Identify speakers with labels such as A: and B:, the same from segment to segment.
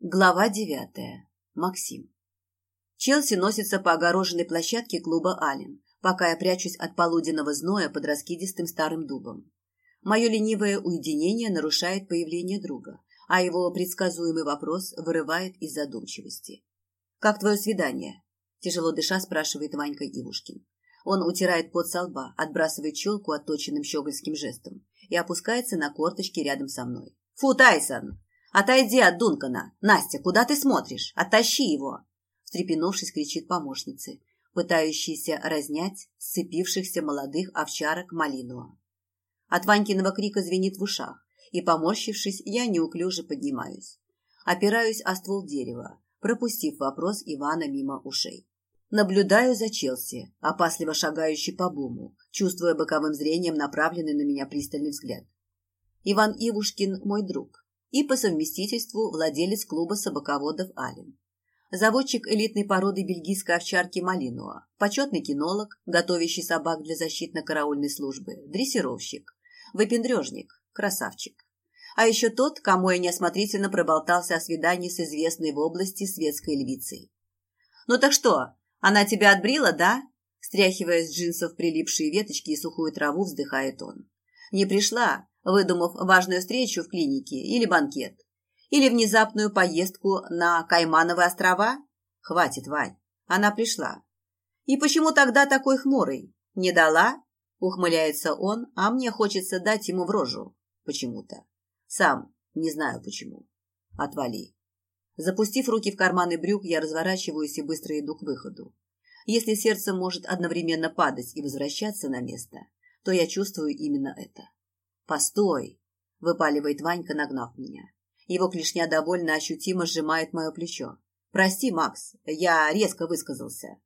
A: Глава девятая. Максим. Челси носится по огороженной площадке клуба «Аллен», пока я прячусь от полуденного зноя под раскидистым старым дубом. Мое ленивое уединение нарушает появление друга, а его предсказуемый вопрос вырывает из задумчивости. «Как твое свидание?» – тяжело дыша спрашивает Ванька Ивушкин. Он утирает пот со лба, отбрасывает челку отточенным щегольским жестом и опускается на корточки рядом со мной. «Фу, Тайсон!» «Отойди от Дункана! Настя, куда ты смотришь? Оттащи его!» Встрепенувшись, кричит помощнице, пытающаяся разнять сцепившихся молодых овчарок Малинуа. От Ванькиного крика звенит в ушах, и, поморщившись, я неуклюже поднимаюсь. Опираюсь о ствол дерева, пропустив вопрос Ивана мимо ушей. Наблюдаю за Челси, опасливо шагающий по буму, чувствуя боковым зрением направленный на меня пристальный взгляд. Иван Ивушкин – мой друг, и по совместительству владелец клуба собаководов Ален. Заводчик элитной породы бельгийской овчарки Малинуа, почетный кинолог, готовящий собак для защитно-караульной службы, дрессировщик, выпендрежник, красавчик. А еще тот, кому я неосмотрительно проболтался о свидании с известной в области светской львицей. «Ну так что, она тебя отбрила, да?» Стряхивая с джинсов прилипшие веточки и сухую траву, вздыхает он. «Не пришла, выдумав важную встречу в клинике или банкет. Или внезапную поездку на Каймановые острова? Хватит, Вань. Она пришла. И почему тогда такой хмурый? Не дала? Ухмыляется он, а мне хочется дать ему в рожу. Почему-то. Сам не знаю почему. Отвали. Запустив руки в карманы брюк, я разворачиваюсь и быстро иду к выходу. Если сердце может одновременно падать и возвращаться на место, то я чувствую именно это. «Постой!» – выпаливает Ванька, нагнав меня. Его клешня довольно ощутимо сжимает мое плечо. «Прости, Макс, я резко высказался».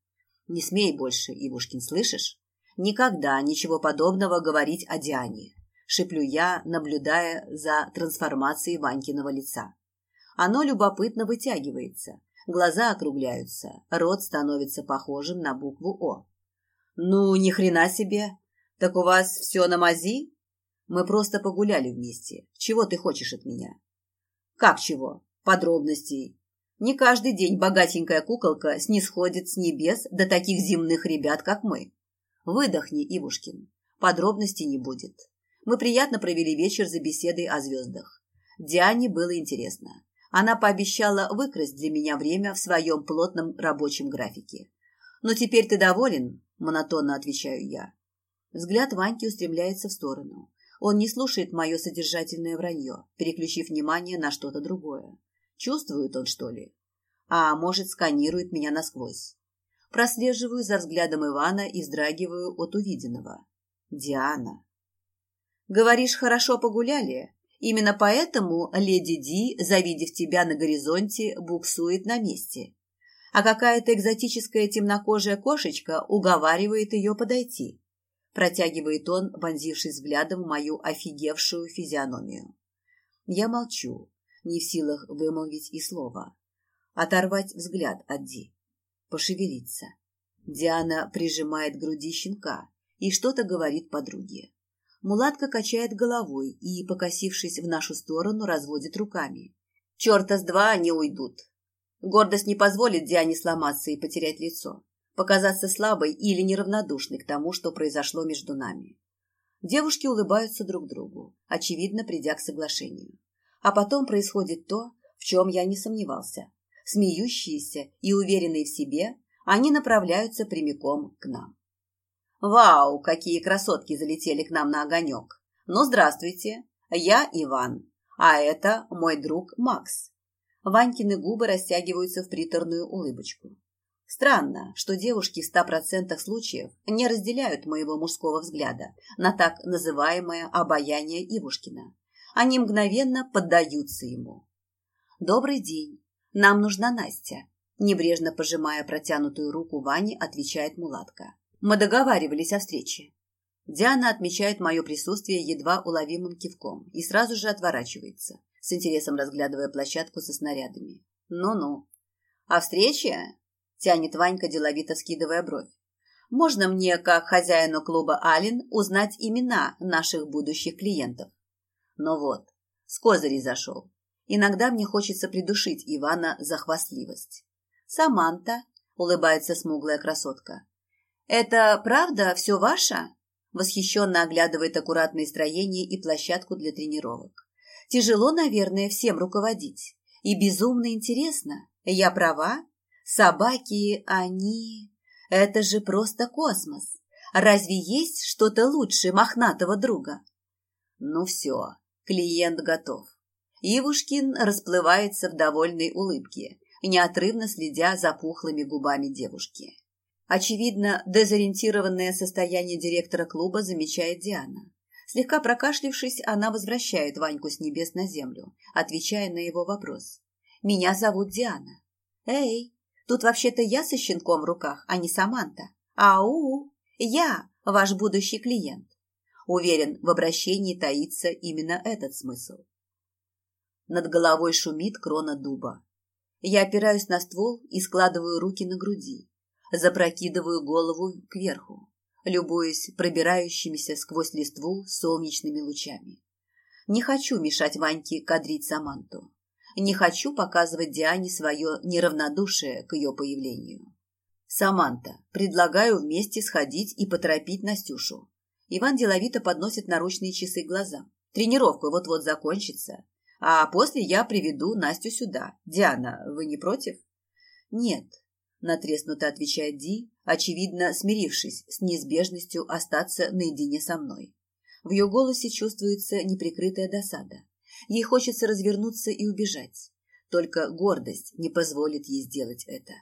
A: «Не смей больше, Ивушкин, слышишь? Никогда ничего подобного говорить о Диане», – шиплю я, наблюдая за трансформацией Ванькиного лица. Оно любопытно вытягивается, глаза округляются, рот становится похожим на букву «О». «Ну, ни хрена себе! Так у вас все на мази?» Мы просто погуляли вместе. Чего ты хочешь от меня? Как чего? Подробностей. Не каждый день богатенькая куколка снисходит с небес до таких земных ребят, как мы. Выдохни, Ивушкин. Подробностей не будет. Мы приятно провели вечер за беседой о звездах. Диане было интересно. Она пообещала выкрасть для меня время в своем плотном рабочем графике. «Но теперь ты доволен?» – монотонно отвечаю я. Взгляд Ваньки устремляется в сторону. Он не слушает мое содержательное вранье, переключив внимание на что-то другое. Чувствует он, что ли? А может, сканирует меня насквозь. Прослеживаю за взглядом Ивана и вздрагиваю от увиденного. Диана. Говоришь, хорошо погуляли? Именно поэтому леди Ди, завидев тебя на горизонте, буксует на месте. А какая-то экзотическая темнокожая кошечка уговаривает ее подойти протягивает он, вонзившись взглядом в мою офигевшую физиономию. Я молчу, не в силах вымолвить и слова. Оторвать взгляд от Ди. Пошевелиться. Диана прижимает к груди щенка и что-то говорит подруге. Мулатка качает головой и, покосившись в нашу сторону, разводит руками. «Черта с два они уйдут!» Гордость не позволит Диане сломаться и потерять лицо показаться слабой или неравнодушной к тому, что произошло между нами. Девушки улыбаются друг другу, очевидно, придя к соглашению. А потом происходит то, в чем я не сомневался. Смеющиеся и уверенные в себе, они направляются прямиком к нам. «Вау, какие красотки залетели к нам на огонек! Ну, здравствуйте, я Иван, а это мой друг Макс». Ванькины губы растягиваются в приторную улыбочку. Странно, что девушки в ста процентах случаев не разделяют моего мужского взгляда на так называемое обаяние Ивушкина. Они мгновенно поддаются ему. «Добрый день. Нам нужна Настя», – небрежно пожимая протянутую руку Вани, отвечает мулатка. «Мы договаривались о встрече». Диана отмечает мое присутствие едва уловимым кивком и сразу же отворачивается, с интересом разглядывая площадку со снарядами. «Ну-ну. А встреча тянет Ванька, деловито скидывая бровь. Можно мне, как хозяину клуба Алин, узнать имена наших будущих клиентов? Ну вот, с козырей зашел. Иногда мне хочется придушить Ивана за хвастливость. «Саманта», — улыбается смуглая красотка. «Это правда все ваше?» Восхищенно оглядывает аккуратные строения и площадку для тренировок. «Тяжело, наверное, всем руководить. И безумно интересно. Я права? Собаки, они... Это же просто космос. Разве есть что-то лучше мохнатого друга?» Ну все, клиент готов. Ивушкин расплывается в довольной улыбке, неотрывно следя за пухлыми губами девушки. Очевидно, дезориентированное состояние директора клуба замечает Диана. Слегка прокашлившись, она возвращает Ваньку с небес на землю, отвечая на его вопрос. «Меня зовут Диана». «Эй, тут вообще-то я со щенком в руках, а не Саманта. Ау, я ваш будущий клиент». Уверен, в обращении таится именно этот смысл. Над головой шумит крона дуба. Я опираюсь на ствол и складываю руки на груди, запрокидываю голову кверху, любуясь пробирающимися сквозь листву солнечными лучами. Не хочу мешать Ваньке кадрить Саманту. Не хочу показывать Диане свое неравнодушие к ее появлению. Саманта, предлагаю вместе сходить и поторопить Настюшу. Иван деловито подносит наручные часы к глазам. Тренировка вот-вот закончится. А после я приведу Настю сюда. Диана, вы не против? Нет, натреснуто отвечает Ди, очевидно смирившись с неизбежностью остаться наедине со мной. В ее голосе чувствуется неприкрытая досада. Ей хочется развернуться и убежать. Только гордость не позволит ей сделать это.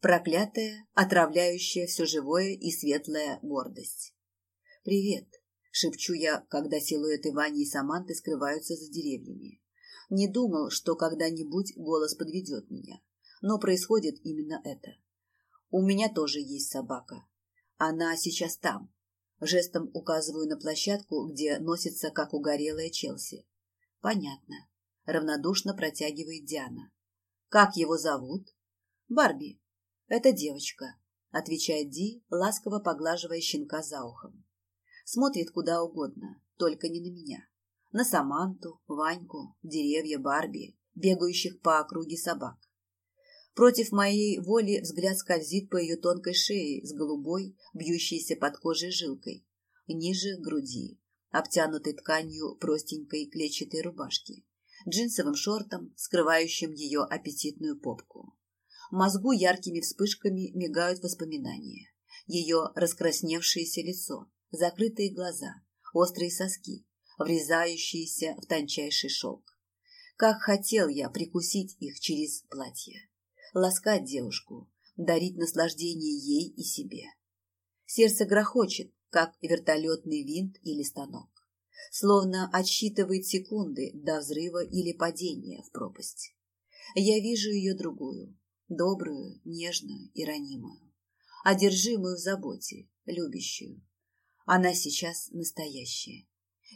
A: Проклятая, отравляющая все живое и светлая гордость. «Привет», — шепчу я, когда силуэты Вани и Саманты скрываются за деревьями. Не думал, что когда-нибудь голос подведет меня. Но происходит именно это. У меня тоже есть собака. Она сейчас там. Жестом указываю на площадку, где носится, как угорелая Челси. Понятно. Равнодушно протягивает Диана. Как его зовут? Барби. Это девочка, отвечает Ди, ласково поглаживая щенка за ухом. Смотрит куда угодно, только не на меня на Саманту, Ваньку, деревья Барби, бегающих по округе собак. Против моей воли взгляд скользит по ее тонкой шее с голубой, бьющейся под кожей жилкой, ниже груди, обтянутой тканью простенькой клетчатой рубашки, джинсовым шортом, скрывающим ее аппетитную попку. В мозгу яркими вспышками мигают воспоминания. Ее раскрасневшееся лицо, закрытые глаза, острые соски, врезающиеся в тончайший шелк. Как хотел я прикусить их через платье, ласкать девушку, дарить наслаждение ей и себе. Сердце грохочет, как вертолетный винт или станок, словно отсчитывает секунды до взрыва или падения в пропасть. Я вижу ее другую, добрую, нежную и ранимую, одержимую в заботе, любящую. Она сейчас настоящая,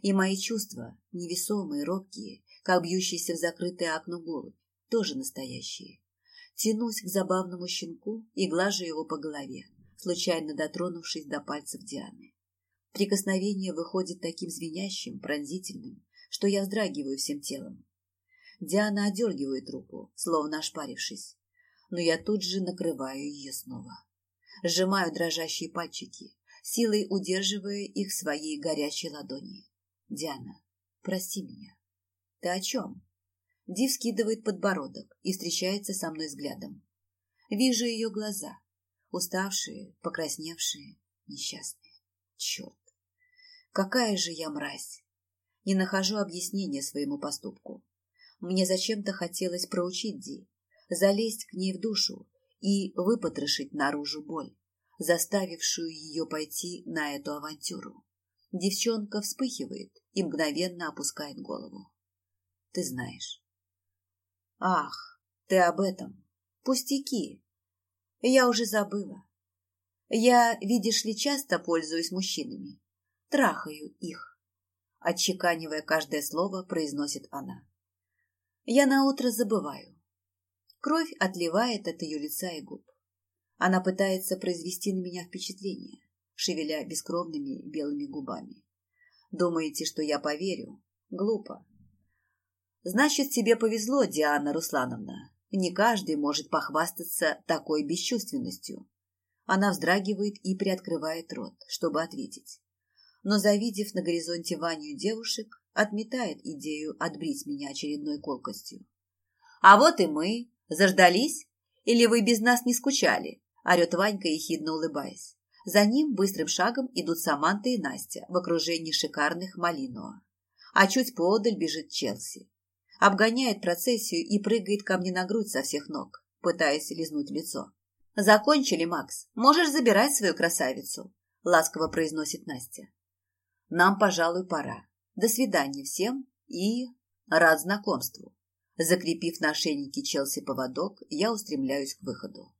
A: и мои чувства, невесомые, робкие, как бьющийся в закрытое окно голубь, тоже настоящие. Тянусь к забавному щенку и глажу его по голове, случайно дотронувшись до пальцев Дианы. Прикосновение выходит таким звенящим, пронзительным, что я вздрагиваю всем телом. Диана одергивает руку, словно ошпарившись, но я тут же накрываю ее снова. Сжимаю дрожащие пальчики, силой удерживая их в своей горячей ладони. Диана, прости меня. Ты о чем? Ди вскидывает подбородок и встречается со мной взглядом. Вижу ее глаза, уставшие, покрасневшие, несчастные. Черт! Какая же я мразь! Не нахожу объяснения своему поступку. Мне зачем-то хотелось проучить Ди, залезть к ней в душу и выпотрошить наружу боль, заставившую ее пойти на эту авантюру. Девчонка вспыхивает и мгновенно опускает голову. Ты знаешь. Ах, ты об этом. Пустяки. Я уже забыла. Я, видишь ли, часто пользуюсь мужчинами. Трахаю их. Отчеканивая каждое слово, произносит она. Я наутро забываю. Кровь отливает от ее лица и губ. Она пытается произвести на меня впечатление шевеля бескровными белыми губами. Думаете, что я поверю? Глупо. Значит, тебе повезло, Диана Руслановна. Не каждый может похвастаться такой бесчувственностью. Она вздрагивает и приоткрывает рот, чтобы ответить. Но, завидев на горизонте Ваню девушек, отметает идею отбрить меня очередной колкостью. «А вот и мы. Заждались? Или вы без нас не скучали?» – орет Ванька, ехидно улыбаясь. За ним быстрым шагом идут Саманта и Настя в окружении шикарных Малиноа. А чуть поодаль бежит Челси. Обгоняет процессию и прыгает ко мне на грудь со всех ног, пытаясь лизнуть лицо. «Закончили, Макс. Можешь забирать свою красавицу», – ласково произносит Настя. «Нам, пожалуй, пора. До свидания всем и рад знакомству». Закрепив на ошейнике Челси поводок, я устремляюсь к выходу.